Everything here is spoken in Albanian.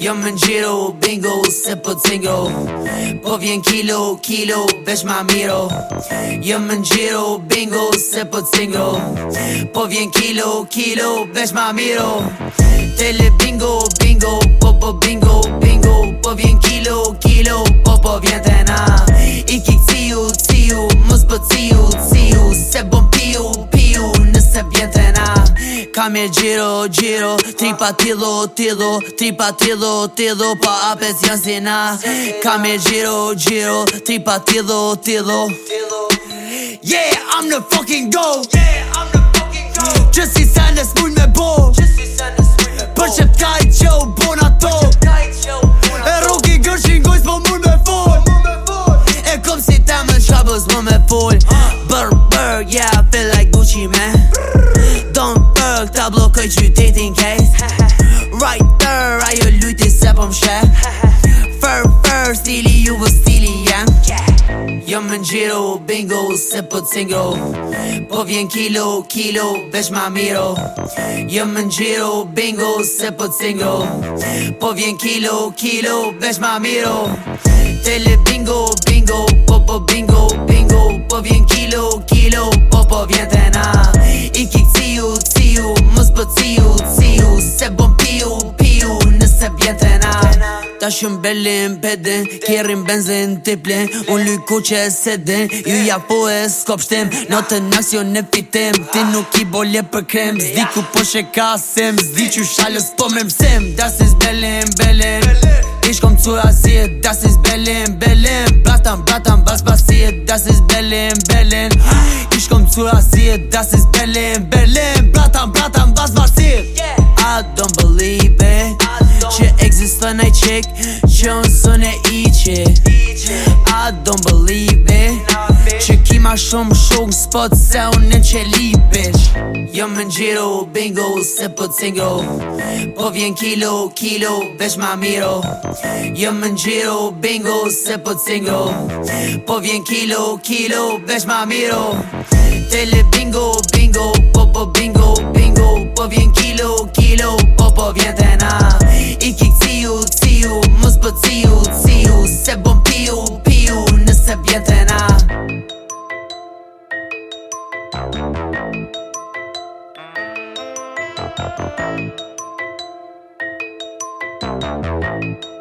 Jo më njiro, bingo, se po cingo Po vjen kilo, kilo, vesh ma miro Jo më njiro, bingo, se po cingo Po vjen kilo, kilo, vesh ma miro Tele bingo, bingo, po po bingo me gjiro, gjiro Tri pa tilo, tilo Tri pa tilo, tilo Pa apes janë si na Ka me gjiro, gjiro Tri pa tilo, tilo Yeah, I'm the fucking go Yeah, I'm the fucking go Just si sa në smull me bo Just si sa në smull me bo Për që i to Për që t'ka i qo, bo na E roki gërshin gojz, bo mund me fol E kom si ta me shabës, bo me fol Burr, burr, yeah, I feel like Gucci, man Kërk të blokoj qytetin kejt Right there, ajo lujti se po mshet Fër, fër, stili ju vë stili jem Jom në gjiro, bingo, se po Po vjen kilo, kilo, veç ma miro Jom në gjiro, bingo, se po Po vjen kilo, kilo, veç ma miro Tele bingo, bingo Ta shumë bellin pëdë Kjerin benzin tiple Unë luj ku që e sedë Ju ja po e skop shtem Në të nasion në fitem Ti nuk i bolje për krem Zdi ku po shë kasem Zdi që shalës po me mësem Dasis bellin, bellin Ish kom cura si e Dasis bellin, bellin Bratan, bratan, bas bas si e Dasis bellin, bellin Ish cura si e Dasis bellin, bellin Bratan, bratan, bas bas si e I don't believe it the night chick Qënë sënë e iqe I don't believe it Që ki shumë shumë spot se unë në që lipish Jëmë jo në gjiro, bingo, se po cingo Po vjen kilo, kilo, vesh ma miro Jëmë jo në gjiro, bingo, se po cingo Po vjen kilo, kilo, vesh ma miro Tele bingo, bingo, po po bingo, bingo Po vjen kilo, kilo, po po Po vjen kilo, kilo, po po vjen tena Thank you.